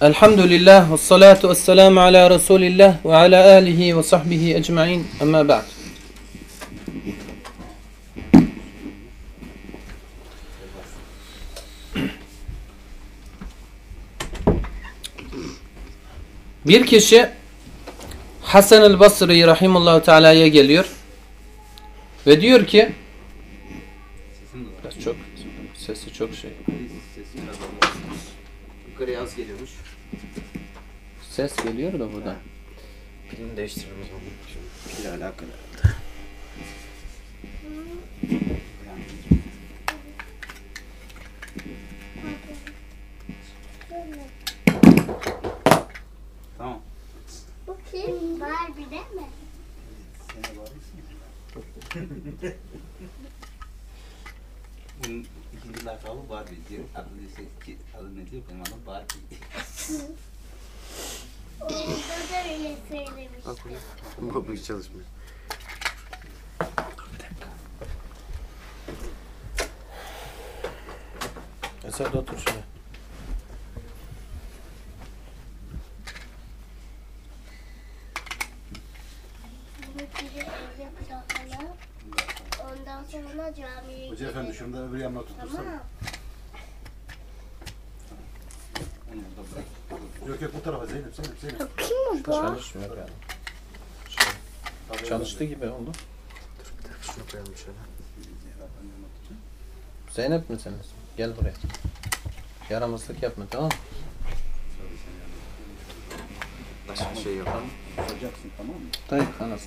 Elhamdülillah ve salatu ve selamu ala Resulillah ve ala alihi ve sahbihi ecma'in amma ba'd. Bir kişi Hasan el Basri rahimullahu teala'ya geliyor ve diyor ki sesi çok şey. Yukarıya az geliyormuş. Ses geliyor da buradan. Pilini değiştirelim o zaman. Şimdi pille alakalı. Tamam. Bu kim? Barbie değil mi? Bunun ikinci lakabı Barbie diyor. Adı, ki, adı ne diyor? Benim adım Barbie. Orada da öyle söylemişti. Bu hiç çalışmıyor. Esad otur şuraya. Şunu da öbür yanına tutursana. Tamam. Onu da bırak. Yok yok bu tarafa Zeynep Zeynep Zeynep. Kim bu? Çalışmıyor yani. Tabii Çalıştı gibi oldu. Şunu koyalım şöyle. Zeynep misiniz? Gel buraya. Yaramazlık yapma tamam mı? Başka bir şey yok. Tutacaksın tamam mı? Tayyip hanas.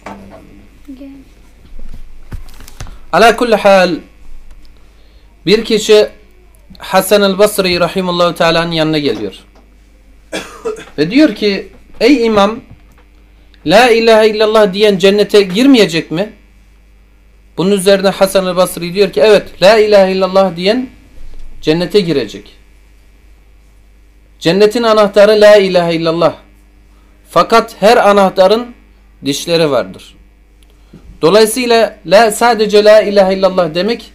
Ala kulli hal bir kişi Hasan el Basri rahimullahu teala'nın yanına geliyor. Ve diyor ki ey imam La ilahe illallah diyen cennete girmeyecek mi? Bunun üzerine Hasan el Basri diyor ki evet La ilahe illallah diyen cennete girecek. Cennetin anahtarı La ilahe illallah. Fakat her anahtarın dişleri vardır. Dolayısıyla la sadece la ilahe illallah demek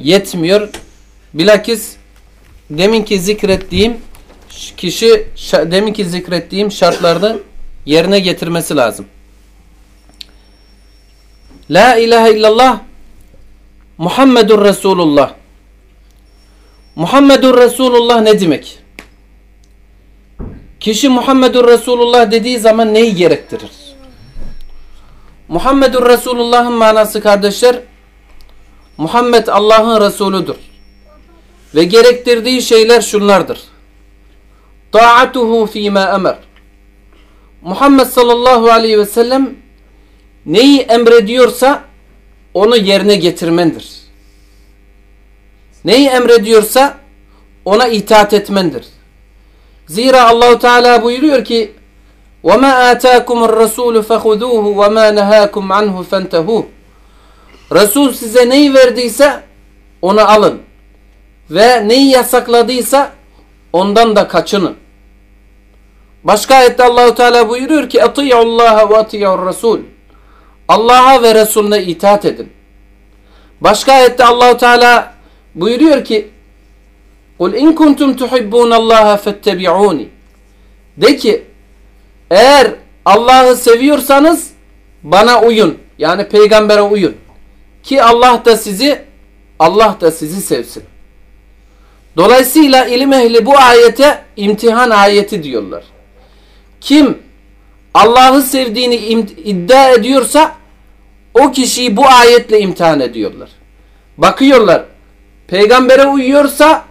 yetmiyor. Bilakis deminki zikrettiğim kişi deminki zikrettiğim şartlarını yerine getirmesi lazım. La ilahe illallah Muhammedur Resulullah. Muhammedur Resulullah ne demek? Kişi Muhammedur Resulullah dediği zaman neyi gerektirir? Muhammedur Resulullah'ın manası kardeşler Muhammed Allah'ın Resulüdür. Ve gerektirdiği şeyler şunlardır. Ta'atuhu fîmâ emer. Muhammed sallallahu aleyhi ve sellem neyi emrediyorsa onu yerine getirmendir. Neyi emrediyorsa ona itaat etmendir. Zira Allahu Teala buyuruyor ki: "Ve ma ataakumur rasûlu fehuduhu ve ma nehâkum anhu fentehû." Resul size neyi verdiyse onu alın. Ve neyi yasakladıysa ondan da kaçının. Başka ayette Allahu Teala buyuruyor ki Allah ve atiyur Resul. Allah'a ve Resulüne itaat edin. Başka ayette Allahu Teala buyuruyor ki Kul in kuntum tuhibbunallaha fettebi'uni. De ki eğer Allah'ı seviyorsanız bana uyun. Yani peygambere uyun. Ki Allah da sizi Allah da sizi sevsin. Dolayısıyla ilim ehli bu ayete imtihan ayeti diyorlar. Kim Allah'ı sevdiğini iddia ediyorsa o kişiyi bu ayetle imtihan ediyorlar. Bakıyorlar. Peygambere uyuyorsa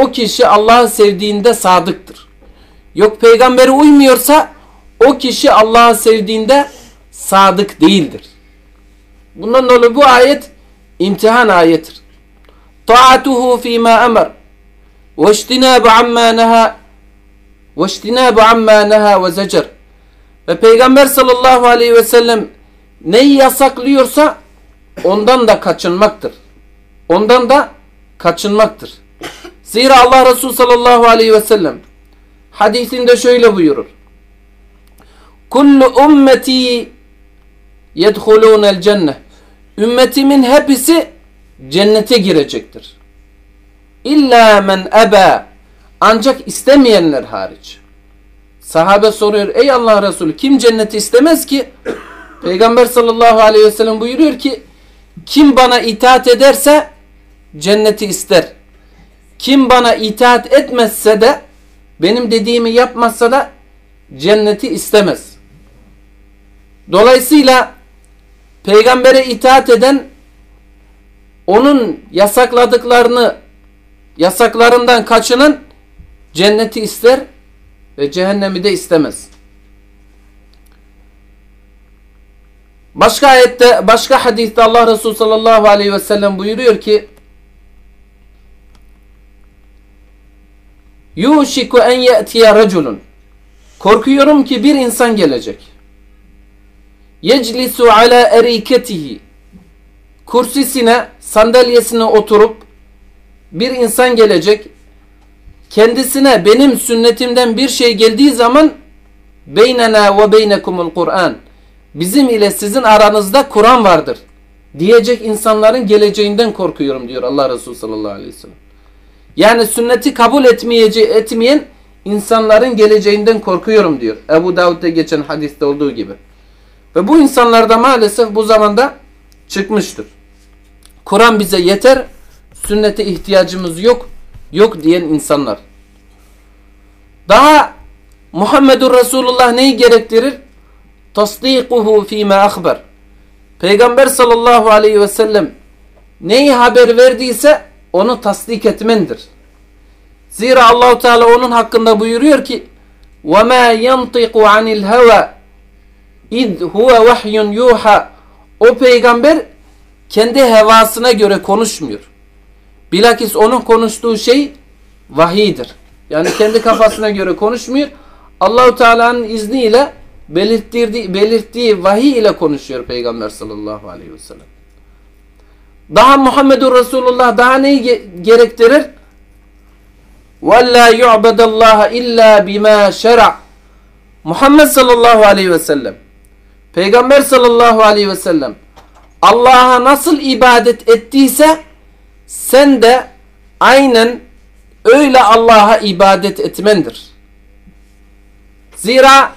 o kişi Allah'ı sevdiğinde sadıktır. Yok peygambere uymuyorsa o kişi Allah'ı sevdiğinde sadık değildir. Bundan dolayı bu ayet imtihan ayetidir. Taatuhu fîmâ emer ve iştinâbu ammâ neha ve iştinâbu ammâ neha ve zecer ve Peygamber sallallahu aleyhi ve sellem neyi yasaklıyorsa ondan da kaçınmaktır. Ondan da kaçınmaktır. Zira Allah Resulü sallallahu aleyhi ve sellem hadisinde şöyle buyurur. Kullu ümmeti yedhulûnel cennet. Ümmetimin hepsi cennete girecektir. İlla men eba. Ancak istemeyenler hariç. Sahabe soruyor ey Allah Resulü kim cenneti istemez ki? Peygamber sallallahu aleyhi ve sellem buyuruyor ki kim bana itaat ederse cenneti ister. Kim bana itaat etmezse de benim dediğimi yapmazsa da cenneti istemez. Dolayısıyla peygambere itaat eden onun yasakladıklarını yasaklarından kaçının cenneti ister ve cehennemi de istemez. Başka ayette, başka hadiste Allah Resulü sallallahu aleyhi ve sellem buyuruyor ki Yuşiku en ye'tiye raculun Korkuyorum ki bir insan gelecek. Yeclisu ala eriketihi Kursisine, sandalyesine oturup bir insan gelecek. Kendisine benim sünnetimden bir şey geldiği zaman beynena ve beynekumul Kur'an bizim ile sizin aranızda Kur'an vardır diyecek insanların geleceğinden korkuyorum diyor Allah Resulü sallallahu aleyhi ve sellem. Yani sünneti kabul etmeyece etmeyen insanların geleceğinden korkuyorum diyor. Ebu Davud'da geçen hadiste olduğu gibi. Ve bu insanlarda maalesef bu zamanda çıkmıştır. Kur'an bize yeter, sünnete ihtiyacımız yok, yok diyen insanlar. Daha Muhammedur Resulullah neyi gerektirir? Tasdikuhu fîmâ akber. Peygamber sallallahu aleyhi ve sellem neyi haber verdiyse onu tasdik etmendir. Zira Allahu Teala onun hakkında buyuruyor ki: "Ve ma yantiqu anil heva id huve vahyun yuha." O peygamber kendi hevasına göre konuşmuyor. Bilakis onun konuştuğu şey vahidir. Yani kendi kafasına göre konuşmuyor. Allahu Teala'nın izniyle belirttiği, belirttiği vahiy ile konuşuyor Peygamber sallallahu aleyhi ve sellem. Daha Muhammedur Resulullah daha neyi gerektirir? وَلَّا يُعْبَدَ اللّٰهَ اِلَّا بِمَا شَرَعْ Muhammed sallallahu aleyhi ve sellem Peygamber sallallahu aleyhi ve sellem Allah'a nasıl ibadet ettiyse sen de aynen öyle Allah'a ibadet etmendir. Zira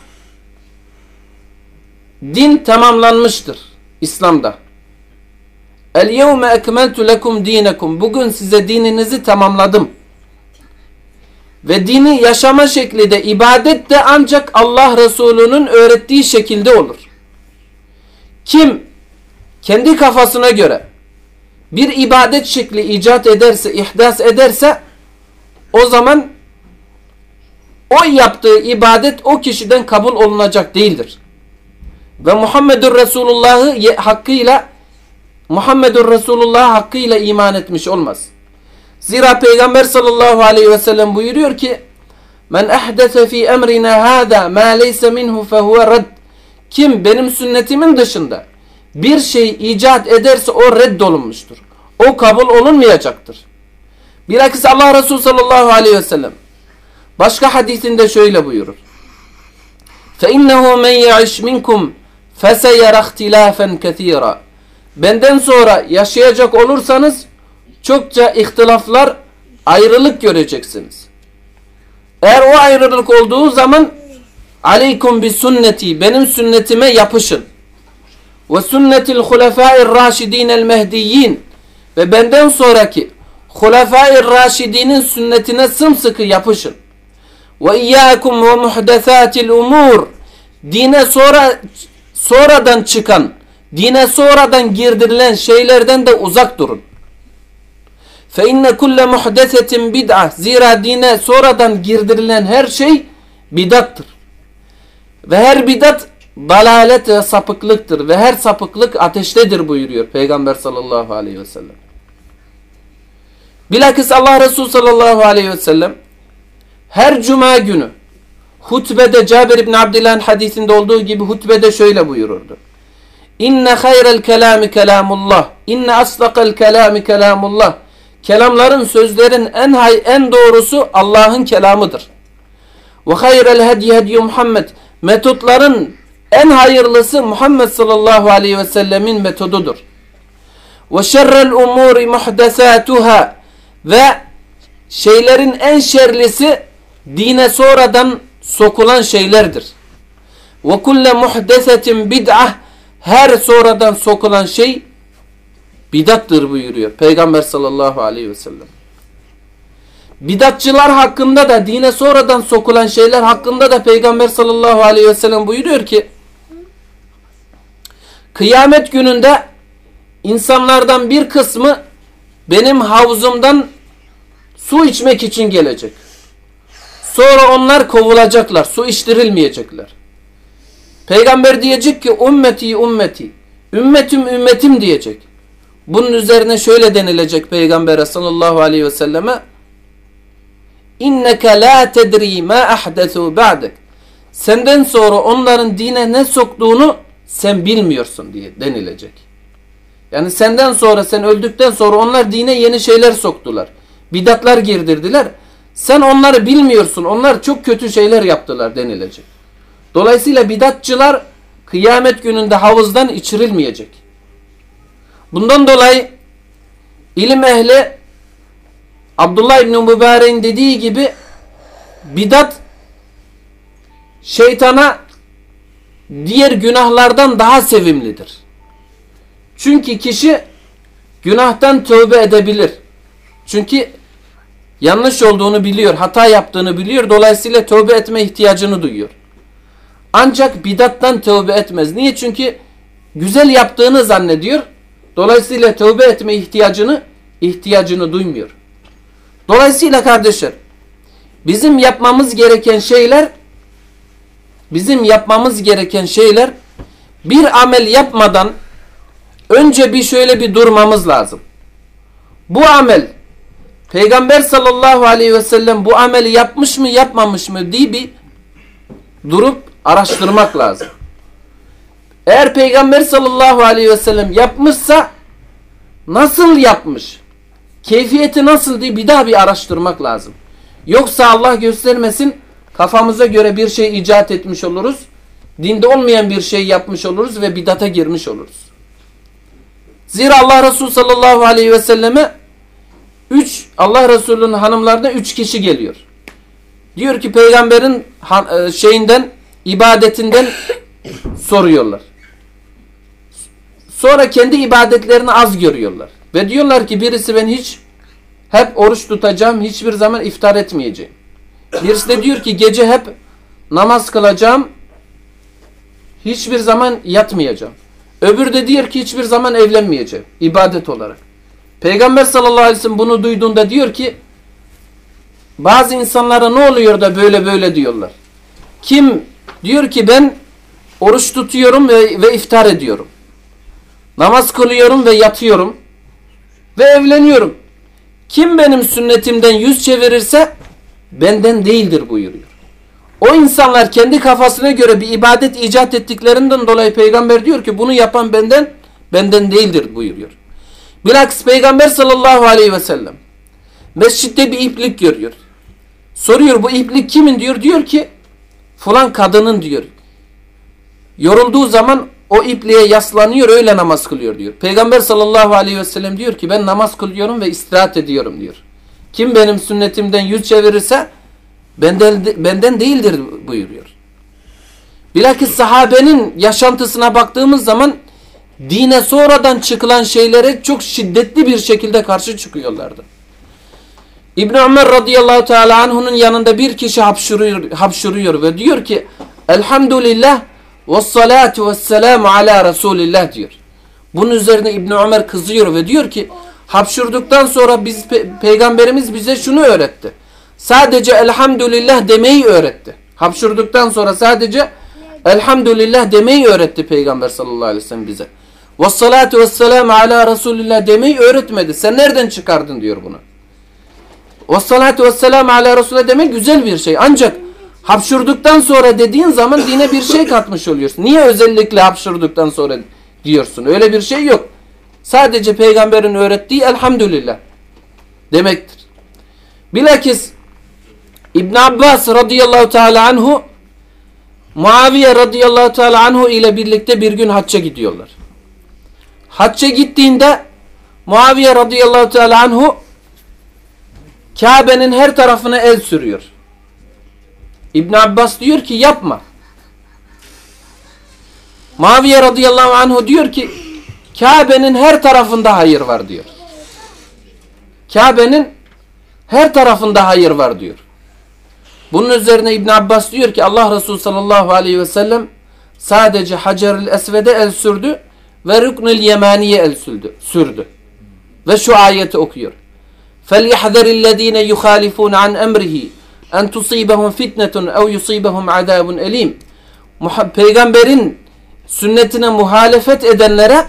din tamamlanmıştır İslam'da. El yevme ekmeltu lekum dinekum. Bugün size dininizi tamamladım. Ve dini yaşama şekli de ibadet de ancak Allah Resulü'nün öğrettiği şekilde olur. Kim kendi kafasına göre bir ibadet şekli icat ederse, ihdas ederse o zaman o yaptığı ibadet o kişiden kabul olunacak değildir. Ve Muhammedur Resulullah'ı hakkıyla Muhammedur Resulullah hakkıyla iman etmiş olmaz. Zira Peygamber sallallahu aleyhi ve sellem buyuruyor ki Men ehdese fi emrina hada ma leyse minhu fehuve redd Kim benim sünnetimin dışında bir şey icat ederse o reddolunmuştur. O kabul olunmayacaktır. Bilakis Allah Resulü sallallahu aleyhi ve sellem başka hadisinde şöyle buyurur. فَاِنَّهُ مَنْ يَعِشْ مِنْكُمْ فَسَيَرَ اخْتِلَافًا كَثِيرًا Benden sonra yaşayacak olursanız çokça ihtilaflar, ayrılık göreceksiniz. Eğer o ayrılık olduğu zaman aleykum bi sünneti benim sünnetime yapışın. Ve sünnetil hulefâir raşidînel mehdiyyin ve benden sonraki hulefâir raşidinin sünnetine sımsıkı yapışın. Ve iyyâkum ve muhdesâtil umûr dine sonra sonradan çıkan, dine sonradan girdirilen şeylerden de uzak durun. Fe inne kulle muhdesetin bid'a. Zira dine sonradan girdirilen her şey bidattır. Ve her bidat dalalet ve sapıklıktır. Ve her sapıklık ateştedir buyuruyor Peygamber sallallahu aleyhi ve sellem. Bilakis Allah Resulü sallallahu aleyhi ve sellem her cuma günü hutbede Cabir İbni Abdillah'ın hadisinde olduğu gibi hutbede şöyle buyururdu. İnne hayrel kelami kelamullah. İnne aslakal kelami kelamullah. Kelamların, sözlerin en hay en doğrusu Allah'ın kelamıdır. Ve hayrel hedi hedi Muhammed. Metotların en hayırlısı Muhammed sallallahu aleyhi ve sellemin metodudur. Ve şerrel umuri muhdesatuhâ. Ve şeylerin en şerlisi dine sonradan sokulan şeylerdir. Ve kulle muhdesetin bid'ah her sonradan sokulan şey bidattır buyuruyor Peygamber sallallahu aleyhi ve sellem. Bidatçılar hakkında da dine sonradan sokulan şeyler hakkında da Peygamber sallallahu aleyhi ve sellem buyuruyor ki kıyamet gününde insanlardan bir kısmı benim havuzumdan su içmek için gelecek. Sonra onlar kovulacaklar. Su içtirilmeyecekler. Peygamber diyecek ki ümmeti ümmeti. Ümmetim ümmetim diyecek. Bunun üzerine şöyle denilecek Peygamber'e sallallahu aleyhi ve selleme İnneke la tedri ma ahdesu ba'dek. Senden sonra onların dine ne soktuğunu sen bilmiyorsun diye denilecek. Yani senden sonra sen öldükten sonra onlar dine yeni şeyler soktular. Bidatlar girdirdiler. Sen onları bilmiyorsun. Onlar çok kötü şeyler yaptılar denilecek. Dolayısıyla bidatçılar kıyamet gününde havuzdan içirilmeyecek. Bundan dolayı ilim ehli Abdullah İbni Mübarek'in dediği gibi bidat şeytana diğer günahlardan daha sevimlidir. Çünkü kişi günahtan tövbe edebilir. Çünkü yanlış olduğunu biliyor, hata yaptığını biliyor. Dolayısıyla tövbe etme ihtiyacını duyuyor. Ancak bidattan tövbe etmez. Niye? Çünkü güzel yaptığını zannediyor. Dolayısıyla tövbe etme ihtiyacını ihtiyacını duymuyor. Dolayısıyla kardeşler bizim yapmamız gereken şeyler bizim yapmamız gereken şeyler bir amel yapmadan önce bir şöyle bir durmamız lazım. Bu amel Peygamber sallallahu aleyhi ve sellem bu ameli yapmış mı yapmamış mı diye bir durup araştırmak lazım. Eğer Peygamber sallallahu aleyhi ve sellem yapmışsa nasıl yapmış? Keyfiyeti nasıl diye bir daha bir araştırmak lazım. Yoksa Allah göstermesin kafamıza göre bir şey icat etmiş oluruz. Dinde olmayan bir şey yapmış oluruz ve bidata girmiş oluruz. Zira Allah Resulü sallallahu aleyhi ve selleme üç, Allah Resulü'nün hanımlarına üç kişi geliyor. Diyor ki peygamberin şeyinden, ibadetinden soruyorlar. Sonra kendi ibadetlerini az görüyorlar. Ve diyorlar ki birisi ben hiç hep oruç tutacağım, hiçbir zaman iftar etmeyeceğim. Birisi de diyor ki gece hep namaz kılacağım, hiçbir zaman yatmayacağım. Öbür de diyor ki hiçbir zaman evlenmeyeceğim ibadet olarak. Peygamber sallallahu aleyhi ve sellem bunu duyduğunda diyor ki bazı insanlara ne oluyor da böyle böyle diyorlar. Kim diyor ki ben oruç tutuyorum ve, ve iftar ediyorum. Namaz kılıyorum ve yatıyorum. Ve evleniyorum. Kim benim sünnetimden yüz çevirirse benden değildir buyuruyor. O insanlar kendi kafasına göre bir ibadet icat ettiklerinden dolayı peygamber diyor ki bunu yapan benden benden değildir buyuruyor. Bilakis peygamber sallallahu aleyhi ve sellem mescitte bir iplik görüyor. Soruyor bu iplik kimin diyor. Diyor ki falan kadının diyor. Yorulduğu zaman o ipliğe yaslanıyor öyle namaz kılıyor diyor. Peygamber sallallahu aleyhi ve sellem diyor ki ben namaz kılıyorum ve istirahat ediyorum diyor. Kim benim sünnetimden yüz çevirirse benden, benden değildir buyuruyor. Bilakis sahabenin yaşantısına baktığımız zaman dine sonradan çıkılan şeylere çok şiddetli bir şekilde karşı çıkıyorlardı. İbn Ömer radıyallahu teala anhu'nun yanında bir kişi hapşuruyor, hapşuruyor ve diyor ki Elhamdülillah ve salatu ve selamu ala Resulillah diyor. Bunun üzerine İbn Ömer kızıyor ve diyor ki hapşurduktan sonra biz pe peygamberimiz bize şunu öğretti. Sadece elhamdülillah demeyi öğretti. Hapşurduktan sonra sadece elhamdülillah demeyi öğretti peygamber sallallahu aleyhi ve sellem bize. Ve salatu ve selamu ala Resulillah demeyi öğretmedi. Sen nereden çıkardın diyor bunu. Ve salatu ve selamu ala Resulillah demek güzel bir şey. Ancak hapşurduktan sonra dediğin zaman dine bir şey katmış oluyorsun. Niye özellikle hapşurduktan sonra diyorsun? Öyle bir şey yok. Sadece peygamberin öğrettiği elhamdülillah demektir. Bilakis İbn Abbas radıyallahu teala anhu Muaviye radıyallahu teala anhu ile birlikte bir gün hacca gidiyorlar. Hacca gittiğinde Muaviye radıyallahu teala anhu Kabe'nin her tarafına el sürüyor. İbn Abbas diyor ki yapma. Maviye radıyallahu anhu diyor ki Kabe'nin her tarafında hayır var diyor. Kabe'nin her tarafında hayır var diyor. Bunun üzerine İbn Abbas diyor ki Allah Resulü sallallahu aleyhi ve sellem sadece Hacer-ül Esved'e el sürdü ve Rüknül Yemani'ye el sürdü. sürdü. Ve şu ayeti okuyor. فَلْيَحْذَرِ الَّذ۪ينَ يُخَالِفُونَ عَنْ اَمْرِهِ en tusibahum fitnetun ev yusibahum azabun elim. Peygamberin sünnetine muhalefet edenlere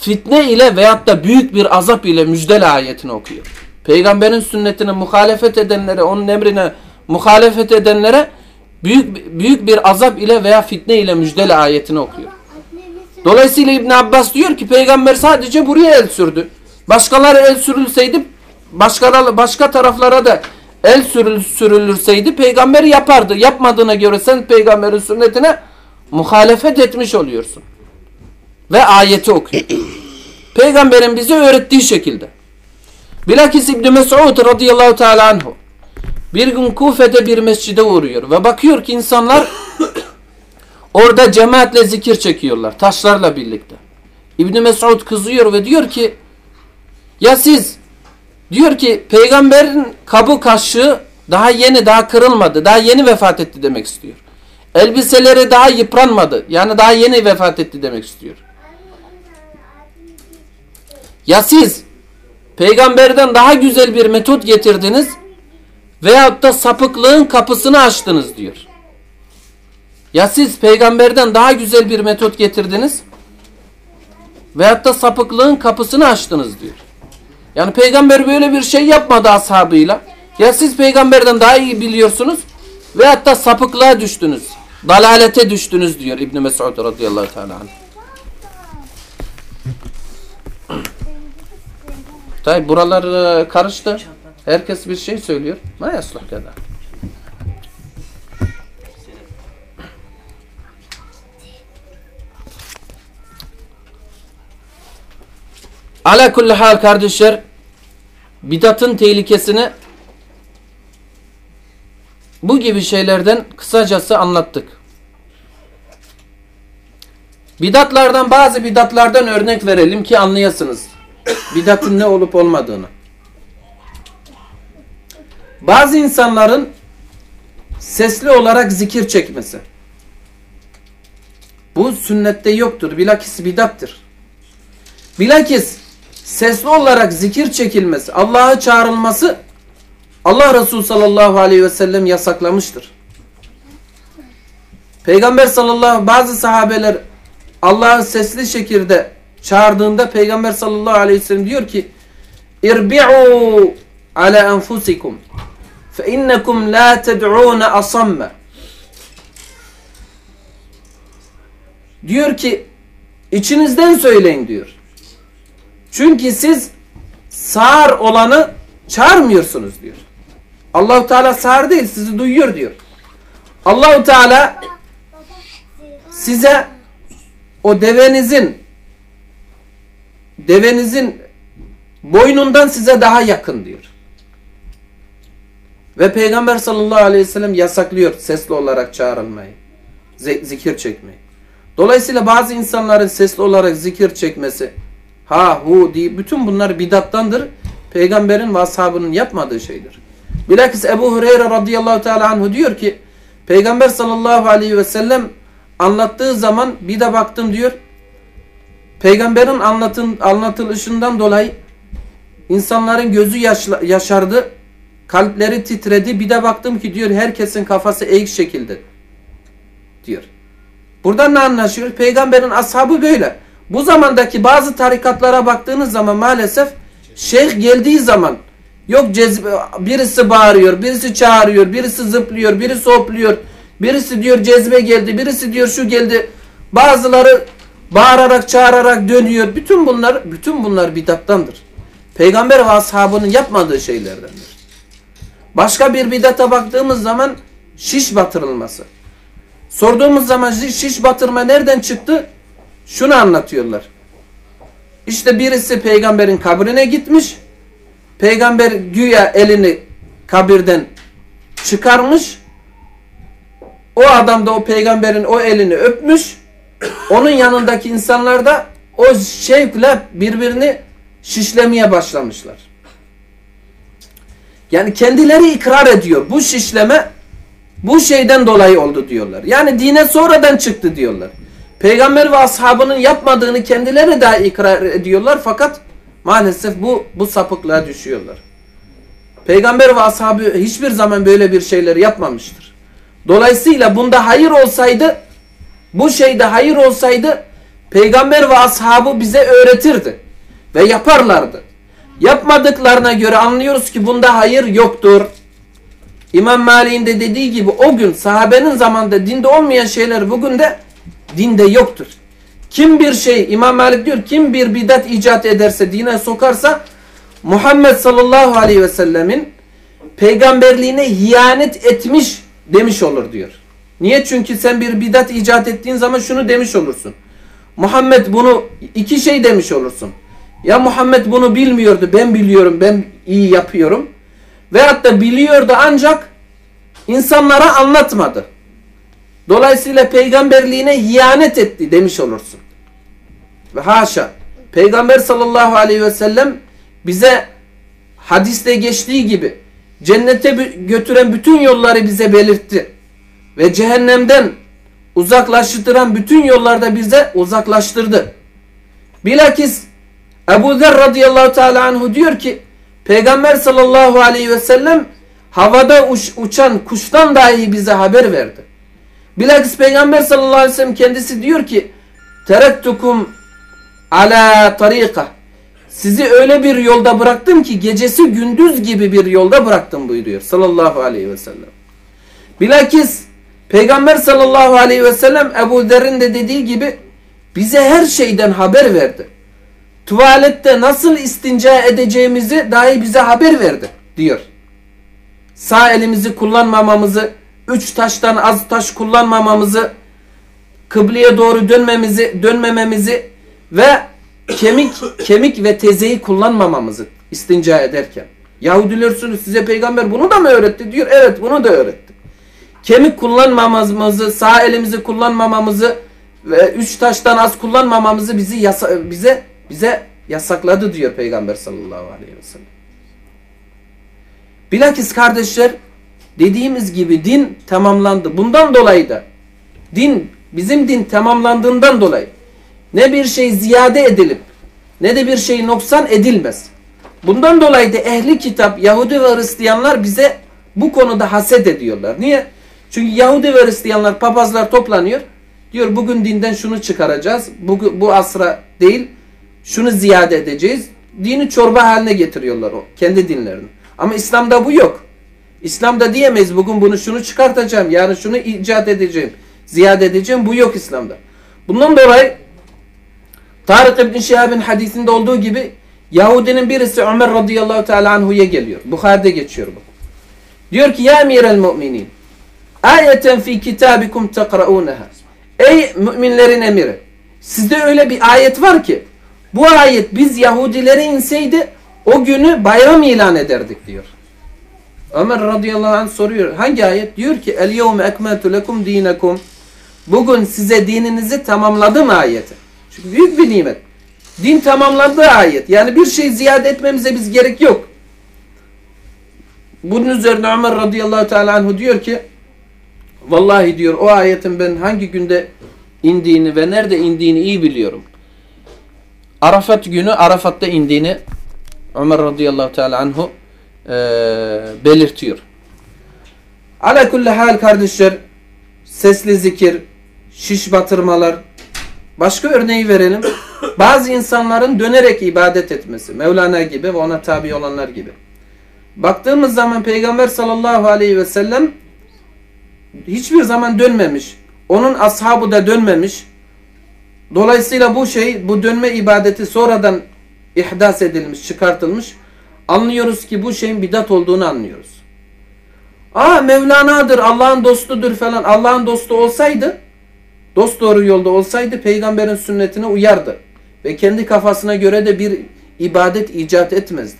fitne ile veyahut da büyük bir azap ile müjdele ayetini okuyor. Peygamberin sünnetine muhalefet edenlere, onun emrine muhalefet edenlere büyük büyük bir azap ile veya fitne ile müjdele ayetini okuyor. Dolayısıyla İbn Abbas diyor ki peygamber sadece buraya el sürdü. Başkaları el sürülseydi başka başka taraflara da el sürül, sürülürseydi peygamber yapardı. Yapmadığına göre sen peygamberin sünnetine muhalefet etmiş oluyorsun. Ve ayeti okuyor. Peygamberin bize öğrettiği şekilde. Bilakis İbn Mes'ud radıyallahu teala anhu bir gün Kufe'de bir mescide uğruyor ve bakıyor ki insanlar Orada cemaatle zikir çekiyorlar. Taşlarla birlikte. İbni Mesud kızıyor ve diyor ki ya siz diyor ki peygamberin kabı kaşığı daha yeni daha kırılmadı. Daha yeni vefat etti demek istiyor. Elbiseleri daha yıpranmadı. Yani daha yeni vefat etti demek istiyor. Ya siz peygamberden daha güzel bir metot getirdiniz veyahut da sapıklığın kapısını açtınız diyor. Ya siz peygamberden daha güzel bir metot getirdiniz veyahut da sapıklığın kapısını açtınız diyor. Yani peygamber böyle bir şey yapmadı ashabıyla. Ya siz peygamberden daha iyi biliyorsunuz veyahut da sapıklığa düştünüz. Dalalete düştünüz diyor İbn Mesud radıyallahu teala. Tabi buralar e, karıştı. Herkes bir şey söylüyor. Ma yaslah kadar. Ala kulli hal kardeşler bidatın tehlikesini bu gibi şeylerden kısacası anlattık. Bidatlardan bazı bidatlardan örnek verelim ki anlayasınız. Bidatın ne olup olmadığını. Bazı insanların sesli olarak zikir çekmesi. Bu sünnette yoktur. Bilakis bidattır. Bilakis sesli olarak zikir çekilmesi, Allah'a çağrılması Allah Resulü sallallahu aleyhi ve sellem yasaklamıştır. Peygamber sallallahu bazı sahabeler Allah'ı sesli şekilde çağırdığında Peygamber sallallahu aleyhi ve sellem diyor ki İrbi'u ala enfusikum fe innekum la ted'un asamme diyor ki içinizden söyleyin diyor. Çünkü siz sağır olanı çağırmıyorsunuz diyor. Allahu Teala sağır değil sizi duyuyor diyor. Allahu Teala size o devenizin devenizin boynundan size daha yakın diyor. Ve Peygamber sallallahu aleyhi ve sellem yasaklıyor sesli olarak çağrılmayı. Zikir çekmeyi. Dolayısıyla bazı insanların sesli olarak zikir çekmesi ha hu diye bütün bunlar bidattandır. Peygamberin ve ashabının yapmadığı şeydir. Bilakis Ebu Hureyre radıyallahu teala anhu diyor ki Peygamber sallallahu aleyhi ve sellem anlattığı zaman bir de baktım diyor Peygamberin anlatın, anlatılışından dolayı insanların gözü yaşla, yaşardı kalpleri titredi bir de baktım ki diyor herkesin kafası eğik şekilde diyor. Buradan ne anlaşılıyor? Peygamberin ashabı böyle. Bu zamandaki bazı tarikatlara baktığınız zaman maalesef şeyh geldiği zaman yok cezbe, birisi bağırıyor, birisi çağırıyor, birisi zıplıyor, birisi hopluyor, birisi diyor cezbe geldi, birisi diyor şu geldi. Bazıları bağırarak çağırarak dönüyor. Bütün bunlar bütün bunlar bidattandır. Peygamber ve ashabının yapmadığı şeylerdendir. Başka bir bidata baktığımız zaman şiş batırılması. Sorduğumuz zaman şiş batırma nereden çıktı? Şunu anlatıyorlar. İşte birisi peygamberin kabrine gitmiş. Peygamber güya elini kabirden çıkarmış. O adam da o peygamberin o elini öpmüş. Onun yanındaki insanlar da o şevkle birbirini şişlemeye başlamışlar. Yani kendileri ikrar ediyor. Bu şişleme bu şeyden dolayı oldu diyorlar. Yani dine sonradan çıktı diyorlar. Peygamber ve ashabının yapmadığını kendileri de ikrar ediyorlar fakat maalesef bu bu sapıklığa düşüyorlar. Peygamber ve ashabı hiçbir zaman böyle bir şeyler yapmamıştır. Dolayısıyla bunda hayır olsaydı bu şeyde hayır olsaydı peygamber ve ashabı bize öğretirdi ve yaparlardı. Yapmadıklarına göre anlıyoruz ki bunda hayır yoktur. İmam Malik'in de dediği gibi o gün sahabenin zamanında dinde olmayan şeyler bugün de dinde yoktur. Kim bir şey İmam Malik diyor kim bir bidat icat ederse dine sokarsa Muhammed sallallahu aleyhi ve sellemin peygamberliğine hiyanet etmiş demiş olur diyor. Niye? Çünkü sen bir bidat icat ettiğin zaman şunu demiş olursun. Muhammed bunu iki şey demiş olursun. Ya Muhammed bunu bilmiyordu ben biliyorum ben iyi yapıyorum. Veyahut da biliyordu ancak insanlara anlatmadı. Dolayısıyla peygamberliğine hiyanet etti demiş olursun. Ve haşa. Peygamber sallallahu aleyhi ve sellem bize hadiste geçtiği gibi cennete götüren bütün yolları bize belirtti. Ve cehennemden uzaklaştıran bütün yollarda bize uzaklaştırdı. Bilakis Ebu Zer radıyallahu teala anhu diyor ki Peygamber sallallahu aleyhi ve sellem havada uç, uçan kuştan dahi bize haber verdi. Bilakis Peygamber sallallahu aleyhi ve sellem kendisi diyor ki terektukum ala tarika sizi öyle bir yolda bıraktım ki gecesi gündüz gibi bir yolda bıraktım buyuruyor sallallahu aleyhi ve sellem. Bilakis Peygamber sallallahu aleyhi ve sellem Ebu Zer'in de dediği gibi bize her şeyden haber verdi. Tuvalette nasıl istinca edeceğimizi dahi bize haber verdi diyor. Sağ elimizi kullanmamamızı, üç taştan az taş kullanmamamızı, kıbleye doğru dönmemizi, dönmememizi ve kemik kemik ve tezeyi kullanmamamızı istinca ederken. Yahudiler size peygamber bunu da mı öğretti diyor. Evet bunu da öğretti. Kemik kullanmamamızı, sağ elimizi kullanmamamızı ve üç taştan az kullanmamamızı bizi yasa, bize bize yasakladı diyor Peygamber sallallahu aleyhi ve sellem. Bilakis kardeşler dediğimiz gibi din tamamlandı. Bundan dolayı da din bizim din tamamlandığından dolayı ne bir şey ziyade edilip ne de bir şey noksan edilmez. Bundan dolayı da ehli kitap Yahudi ve Hristiyanlar bize bu konuda haset ediyorlar. Niye? Çünkü Yahudi ve Hristiyanlar papazlar toplanıyor. Diyor bugün dinden şunu çıkaracağız. Bu, bu asra değil şunu ziyade edeceğiz. Dini çorba haline getiriyorlar o kendi dinlerini. Ama İslam'da bu yok. İslam'da diyemeyiz bugün bunu şunu çıkartacağım. Yani şunu icat edeceğim. Ziyade edeceğim. Bu yok İslam'da. Bundan dolayı Tarık İbn Şihab'ın hadisinde olduğu gibi Yahudinin birisi Ömer radıyallahu teala anhu'ya geliyor. Bukhari'de geçiyor bu. Diyor ki ya emirel müminin ayeten fi kitabikum tekraunaha Ey müminlerin emiri sizde öyle bir ayet var ki bu ayet biz Yahudilere inseydi o günü bayram ilan ederdik diyor. Ömer radıyallahu anh soruyor. Hangi ayet? Diyor ki El yevme ekmeltu lekum dinekum Bugün size dininizi tamamladım ayeti. Çünkü büyük bir nimet. Din tamamlandığı ayet. Yani bir şey ziyade etmemize biz gerek yok. Bunun üzerine Ömer radıyallahu teala anhu diyor ki Vallahi diyor o ayetin ben hangi günde indiğini ve nerede indiğini iyi biliyorum. Arafat günü Arafat'ta indiğini Ömer radıyallahu teala anhu e, belirtiyor. Ala kulli hal kardeşler sesli zikir, şiş batırmalar başka örneği verelim. Bazı insanların dönerek ibadet etmesi. Mevlana gibi ve ona tabi olanlar gibi. Baktığımız zaman Peygamber sallallahu aleyhi ve sellem hiçbir zaman dönmemiş. Onun ashabı da dönmemiş. Dolayısıyla bu şey, bu dönme ibadeti sonradan ihdas edilmiş, çıkartılmış. Anlıyoruz ki bu şeyin bidat olduğunu anlıyoruz. Aa Mevlana'dır, Allah'ın dostudur falan. Allah'ın dostu olsaydı, dost doğru yolda olsaydı peygamberin sünnetine uyardı. Ve kendi kafasına göre de bir ibadet icat etmezdi.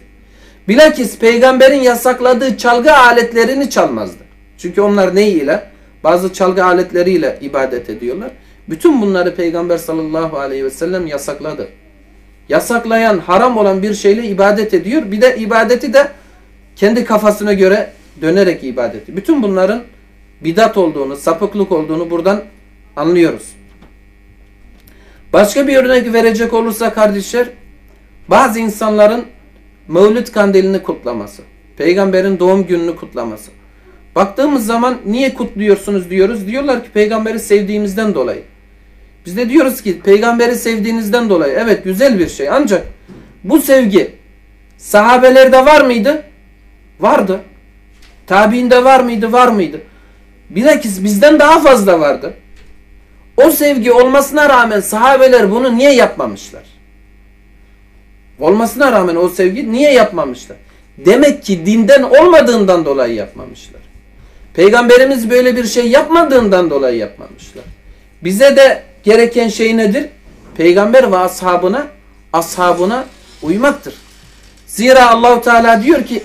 Bilakis peygamberin yasakladığı çalgı aletlerini çalmazdı. Çünkü onlar ne ile? Bazı çalgı aletleriyle ibadet ediyorlar. Bütün bunları peygamber sallallahu aleyhi ve sellem yasakladı. Yasaklayan, haram olan bir şeyle ibadet ediyor. Bir de ibadeti de kendi kafasına göre dönerek ibadeti. Bütün bunların bidat olduğunu, sapıklık olduğunu buradan anlıyoruz. Başka bir örnek verecek olursa kardeşler, bazı insanların Mevlüt kandilini kutlaması, peygamberin doğum gününü kutlaması. Baktığımız zaman niye kutluyorsunuz diyoruz. Diyorlar ki peygamberi sevdiğimizden dolayı. Biz de diyoruz ki peygamberi sevdiğinizden dolayı. Evet güzel bir şey ancak bu sevgi sahabelerde var mıydı? Vardı. Tabiinde var mıydı? Var mıydı? Bilakis bizden daha fazla vardı. O sevgi olmasına rağmen sahabeler bunu niye yapmamışlar? Olmasına rağmen o sevgi niye yapmamışlar? Demek ki dinden olmadığından dolayı yapmamışlar. Peygamberimiz böyle bir şey yapmadığından dolayı yapmamışlar. Bize de gereken şey nedir? Peygamber ve ashabına ashabına uymaktır. Zira Allahu Teala diyor ki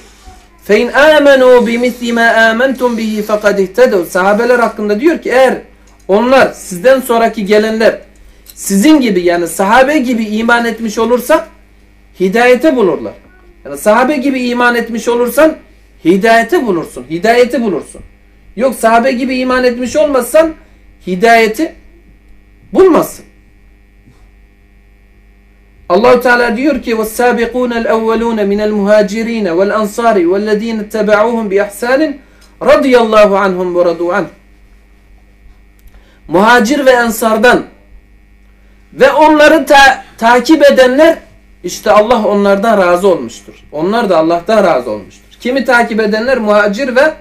"Fein amenu bimithli ma amantum bihi faqad ihtadaw." Sahabeler hakkında diyor ki eğer onlar sizden sonraki gelenler sizin gibi yani sahabe gibi iman etmiş olursa hidayete bulurlar. Yani sahabe gibi iman etmiş olursan hidayete bulursun. Hidayeti bulursun. Yok sahabe gibi iman etmiş olmazsan hidayeti bulmazsın. Allahu Teala diyor ki "Ves-sabiqûne el-evvelûne minel muhâcirîne vel-ansâri vellezîne ittebe'ûhum bi ihsânin radıyallahu anhum ve radû anh." Muhacir ve ensardan ve onları ta takip edenler işte Allah onlardan razı olmuştur. Onlar da Allah'tan razı olmuştur. Kimi takip edenler muhacir ve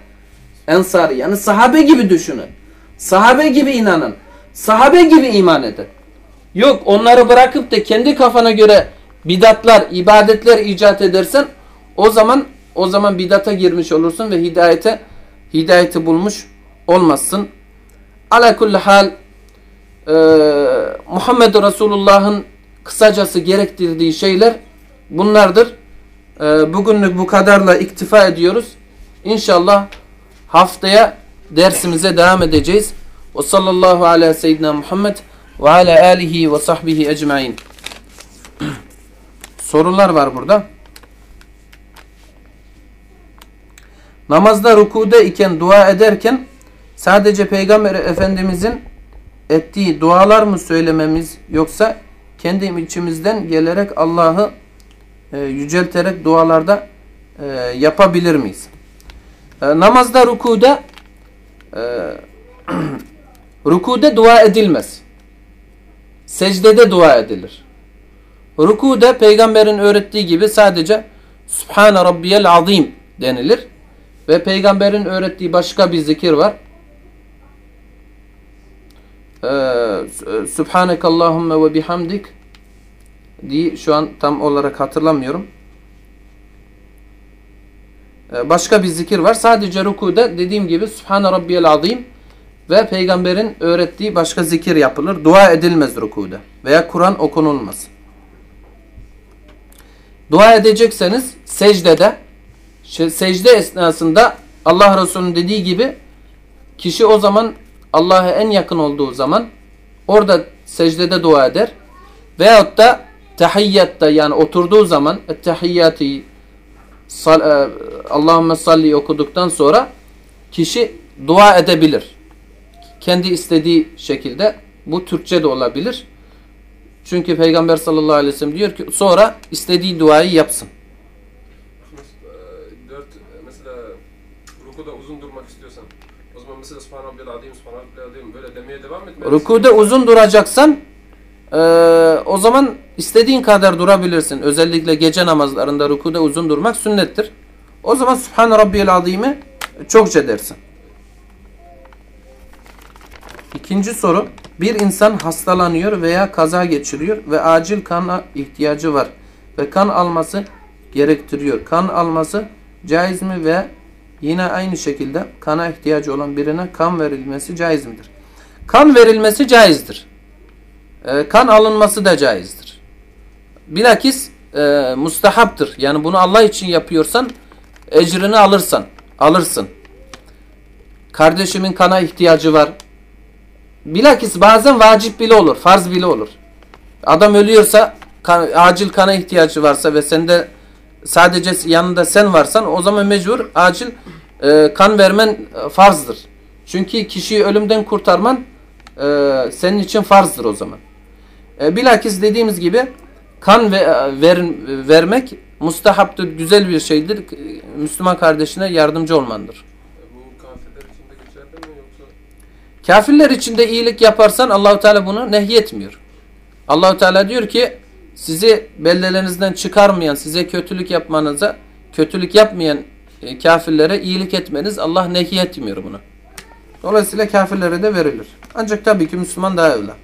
ensari. Yani sahabe gibi düşünün. Sahabe gibi inanın. Sahabe gibi iman edin. Yok onları bırakıp da kendi kafana göre bidatlar, ibadetler icat edersen o zaman o zaman bidata girmiş olursun ve hidayete hidayeti bulmuş olmazsın. Ala kulli hal e, Muhammed Resulullah'ın kısacası gerektirdiği şeyler bunlardır. E, bugünlük bu kadarla iktifa ediyoruz. İnşallah haftaya dersimize devam edeceğiz. Ve sallallahu ala seyyidina Muhammed ve ala alihi ve sahbihi ecmain. Sorular var burada. Namazda rukuda iken dua ederken sadece Peygamber Efendimizin ettiği dualar mı söylememiz yoksa kendi içimizden gelerek Allah'ı e, yücelterek dualarda e, yapabilir miyiz? E, namazda rukuda e, rukuda dua edilmez. Secdede dua edilir. Rukuda peygamberin öğrettiği gibi sadece Subhane Rabbiyel Azim denilir. Ve peygamberin öğrettiği başka bir zikir var. Ee, Subhaneke Allahümme ve bihamdik diye şu an tam olarak hatırlamıyorum. Ee, başka bir zikir var. Sadece rukuda dediğim gibi Subhane Rabbiyel Azim ve peygamberin öğrettiği başka zikir yapılır. Dua edilmez rukuda veya Kur'an okunulmaz. Dua edecekseniz secdede secde esnasında Allah Resulü'nün dediği gibi kişi o zaman Allah'a en yakın olduğu zaman orada secdede dua eder. Veyahut da tahiyyatta yani oturduğu zaman ettehiyyatı Allahümme salli okuduktan sonra kişi dua edebilir. Kendi istediği şekilde bu Türkçe de olabilir. Çünkü Peygamber sallallahu aleyhi ve sellem diyor ki sonra istediği duayı yapsın. Dört, mesela rukuda uzun durmak istiyorsan o zaman mesela Subhanallah azim, Subhanallah azim böyle demeye devam etmelisin. Rukuda uzun duracaksan e, o zaman istediğin kadar durabilirsin. Özellikle gece namazlarında rukuda uzun durmak sünnettir. O zaman Subhan Rabbiyel Azim'i çokça dersin. İkinci soru. Bir insan hastalanıyor veya kaza geçiriyor ve acil kana ihtiyacı var ve kan alması gerektiriyor. Kan alması caiz mi ve yine aynı şekilde kana ihtiyacı olan birine kan verilmesi caiz midir? Kan verilmesi caizdir. E, kan alınması da caizdir. Bilakis e, mustahaptır. Yani bunu Allah için yapıyorsan ecrini alırsan, alırsın. Kardeşimin kana ihtiyacı var. Bilakis bazen vacip bile olur, farz bile olur. Adam ölüyorsa, kan- acil kana ihtiyacı varsa ve sende sadece yanında sen varsan o zaman mecbur acil e, kan vermen e, farzdır. Çünkü kişiyi ölümden kurtarman e, senin için farzdır o zaman. E, bilakis dediğimiz gibi kan ve, e, ver, vermek mustahaptır, güzel bir şeydir. Müslüman kardeşine yardımcı olmandır. E, Bu kafirler için de geçerli mi yoksa? Kafirler için de iyilik yaparsan Allahu Teala bunu nehyetmiyor. Allahu Teala diyor ki sizi beldelerinizden çıkarmayan, size kötülük yapmanıza, kötülük yapmayan e, kafirlere iyilik etmeniz Allah nehyetmiyor bunu. Dolayısıyla kafirlere de verilir. Ancak tabii ki Müslüman daha evla.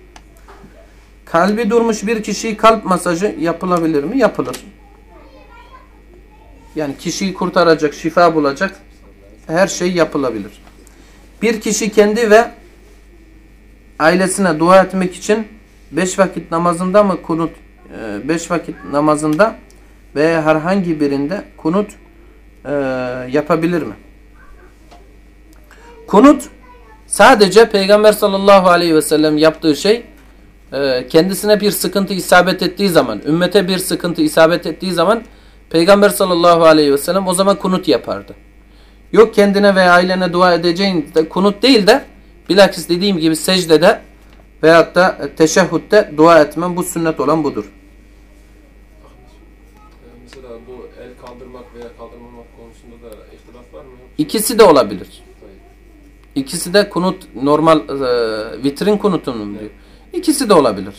Kalbi durmuş bir kişiyi kalp masajı yapılabilir mi? Yapılır. Yani kişiyi kurtaracak, şifa bulacak her şey yapılabilir. Bir kişi kendi ve ailesine dua etmek için beş vakit namazında mı kunut e, beş vakit namazında veya herhangi birinde kunut e, yapabilir mi? Kunut sadece Peygamber sallallahu aleyhi ve sellem yaptığı şey e, kendisine bir sıkıntı isabet ettiği zaman, ümmete bir sıkıntı isabet ettiği zaman Peygamber sallallahu aleyhi ve sellem o zaman kunut yapardı. Yok kendine veya ailene dua edeceğin de kunut değil de bilakis dediğim gibi secdede veyahut da teşehhütte dua etmen bu sünnet olan budur. E, Mesela bu el kaldırmak veya kaldırmamak konusunda da ihtilaf var mı? İkisi de olabilir. İkisi de kunut normal e, vitrin kunutunun diyor. İkisi de olabilir.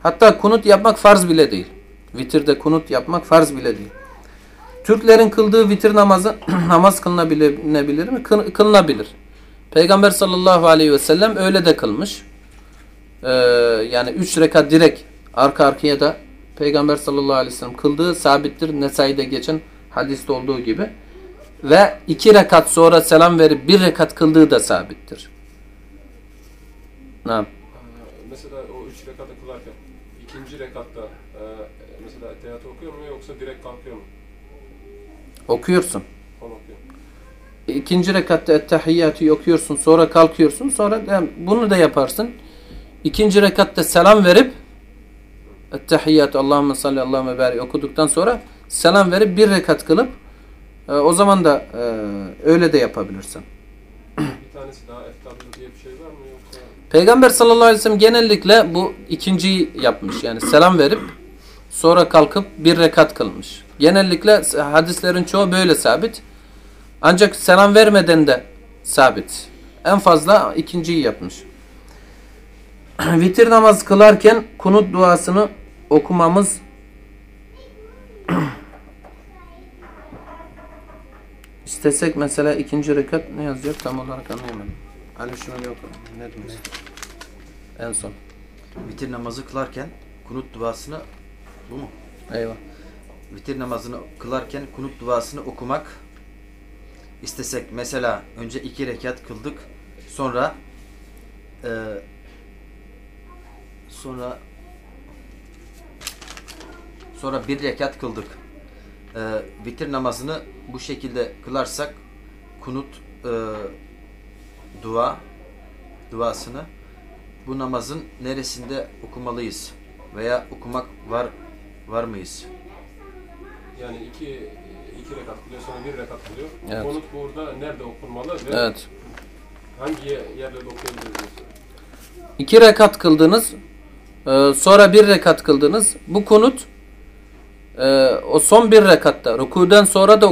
Hatta kunut yapmak farz bile değil. Vitirde kunut yapmak farz bile değil. Türklerin kıldığı vitir namazı namaz kılınabilebilir mi? Kıl- Kılınabilir. Peygamber sallallahu aleyhi ve sellem öyle de kılmış. Ee, yani üç rekat direkt arka arkaya da Peygamber sallallahu aleyhi ve sellem kıldığı sabittir. Nesai'de geçen hadiste olduğu gibi. Ve iki rekat sonra selam verip bir rekat kıldığı da sabittir. Naam. E, Mesela o üç rekatı kılarken ikinci rekatta e, mesela teyyatı okuyor mu yoksa direkt kalkıyor mu? Okuyorsun. İkinci rekatta ettehiyyatı okuyorsun. Sonra kalkıyorsun. Sonra yani bunu da yaparsın. İkinci rekatta selam verip ettehiyyatı Allahümme salli Allahümme bari okuduktan sonra selam verip bir rekat kılıp e, o zaman da e, öyle de yapabilirsin. Bir tanesi daha eftallı diye bir şey var mı yoksa? Peygamber sallallahu aleyhi ve sellem genellikle bu ikinciyi yapmış. Yani selam verip sonra kalkıp bir rekat kılmış. Genellikle hadislerin çoğu böyle sabit. Ancak selam vermeden de sabit. En fazla ikinciyi yapmış. Vitir namaz kılarken kunut duasını okumamız istesek mesela ikinci rekat ne yazıyor tam olarak anlayamadım. Ali şunu oku. Ne demek? En son. Vitir namazı kılarken kunut duasını bu mu? Eyvah. Vitir namazını kılarken kunut duasını okumak istesek mesela önce iki rekat kıldık sonra e, sonra sonra bir rekat kıldık. E, vitir namazını bu şekilde kılarsak kunut e, dua duasını bu namazın neresinde okumalıyız veya okumak var var mıyız? Yani iki, iki rekat kılıyor sonra bir rekat kılıyor. Evet. Konut burada nerede okunmalı ve Evet. hangi yerlerde okuyabiliriz? İki rekat kıldınız. e, Sonra bir rekat kıldınız. Bu kunut e, o son bir rekatta rukuden sonra da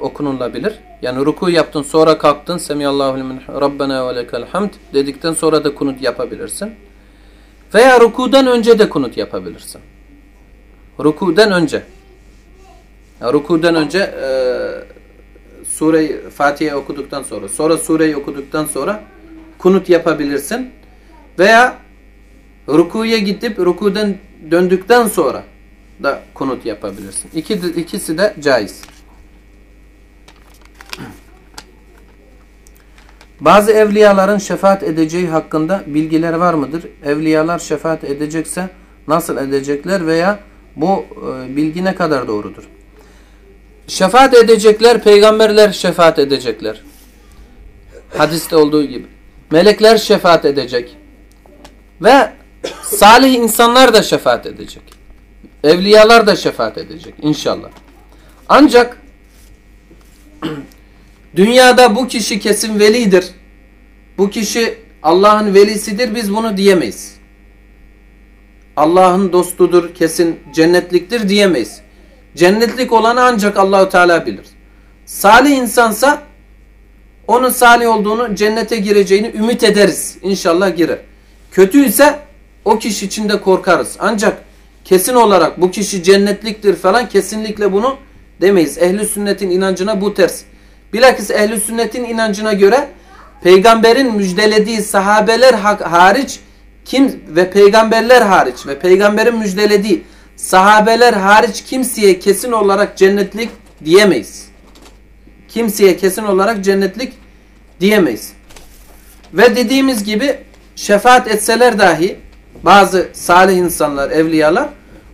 okunulabilir. Yani ruku yaptın sonra kalktın. Semiyallahu limen Rabbena ve lekel hamd dedikten sonra da kunut yapabilirsin. Veya rukudan önce de kunut yapabilirsin. Rukudan önce. Rukudan önce e, Sure Fatiha okuduktan sonra, sonra sureyi okuduktan sonra kunut yapabilirsin. Veya rukuya gidip rukudan döndükten sonra da kunut yapabilirsin. İki, ikisi de caiz. Bazı evliyaların şefaat edeceği hakkında bilgiler var mıdır? Evliyalar şefaat edecekse nasıl edecekler veya Bu e, bilgi ne kadar doğrudur? Şefaat edecekler, peygamberler şefaat edecekler. Hadiste olduğu gibi. Melekler şefaat edecek. Ve salih insanlar da şefaat edecek. Evliyalar da şefaat edecek inşallah. Ancak dünyada bu kişi kesin velidir. Bu kişi Allah'ın velisidir biz bunu diyemeyiz. Allah'ın dostudur, kesin cennetliktir diyemeyiz. Cennetlik olanı ancak Allahu Teala bilir. Salih insansa onun salih olduğunu, cennete gireceğini ümit ederiz. İnşallah girer. Kötü ise o kişi için de korkarız. Ancak kesin olarak bu kişi cennetliktir falan kesinlikle bunu demeyiz. Ehli sünnetin inancına bu ters. Bilakis ehli sünnetin inancına göre peygamberin müjdelediği sahabeler ha- hariç kim ve peygamberler hariç ve peygamberin müjdelediği sahabeler hariç kimseye kesin olarak cennetlik diyemeyiz. Kimseye kesin olarak cennetlik diyemeyiz. Ve dediğimiz gibi şefaat etseler dahi bazı salih insanlar, evliyalar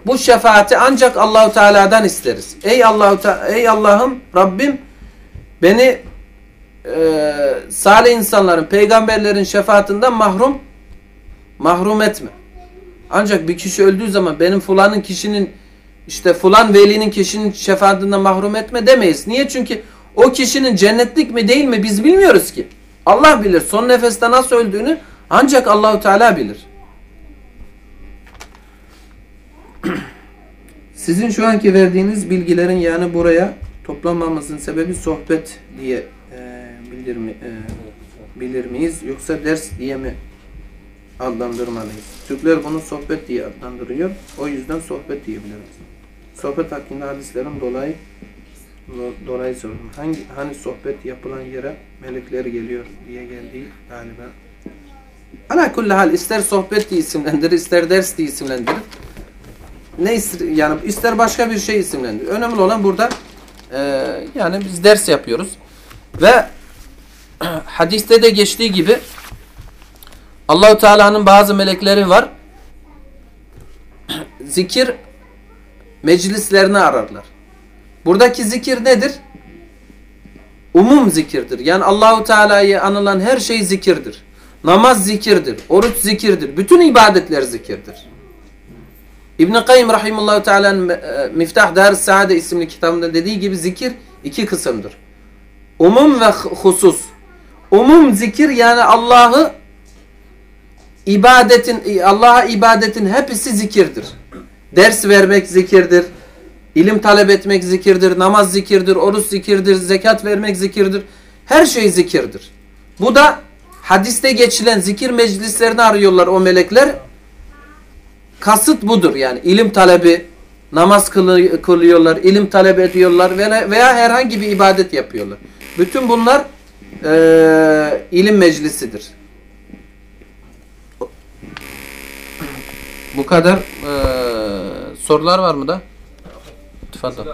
bu şefaati ancak Allahu Teala'dan isteriz. Ey Allahu ey Allah'ım Rabbim beni e, salih insanların, peygamberlerin şefaatinden mahrum mahrum etme. Ancak bir kişi öldüğü zaman benim fulanın kişinin işte fulan velinin kişinin şefaatinden mahrum etme demeyiz. Niye? Çünkü o kişinin cennetlik mi değil mi biz bilmiyoruz ki. Allah bilir. Son nefeste nasıl öldüğünü ancak Allahu Teala bilir. Sizin şu anki verdiğiniz bilgilerin yani buraya toplanmamızın sebebi sohbet diye e, bilir, mi, e, bilir miyiz? Yoksa ders diye mi adlandırmalıyız? Türkler bunu sohbet diye adlandırıyor. O yüzden sohbet diyebiliriz. Sohbet hakkında hadislerin dolayı do- dolayı sordum. Hangi hani sohbet yapılan yere melekler geliyor diye geldiği galiba. Ala kulli hal ister sohbet diye isimlendirir, ister ders diye isimlendirir. Ne ister, yani ister başka bir şey isimlendirir. Önemli olan burada e, yani biz ders yapıyoruz. Ve hadiste de geçtiği gibi Allahu Teala'nın bazı melekleri var. Zikir meclislerini ararlar. Buradaki zikir nedir? Umum zikirdir. Yani Allahu Teala'yı anılan her şey zikirdir. Namaz zikirdir. Oruç zikirdir. Bütün ibadetler zikirdir. İbn Kayyim rahimehullah Teala'nın e, Miftah Dar Saade isimli kitabında dediği gibi zikir iki kısımdır. Umum ve husus. Umum zikir yani Allah'ı ibadetin Allah'a ibadetin hepsi zikirdir. Ders vermek zikirdir. İlim talep etmek zikirdir, namaz zikirdir, oruç zikirdir, zekat vermek zikirdir. Her şey zikirdir. Bu da hadiste geçilen zikir meclislerini arıyorlar o melekler. Kasıt budur yani ilim talebi, namaz kılı- kılıyorlar, ilim talep ediyorlar veya, herhangi bir ibadet yapıyorlar. Bütün bunlar eee, ilim meclisidir. Bu kadar eee, sorular var mı da? Tfadıl.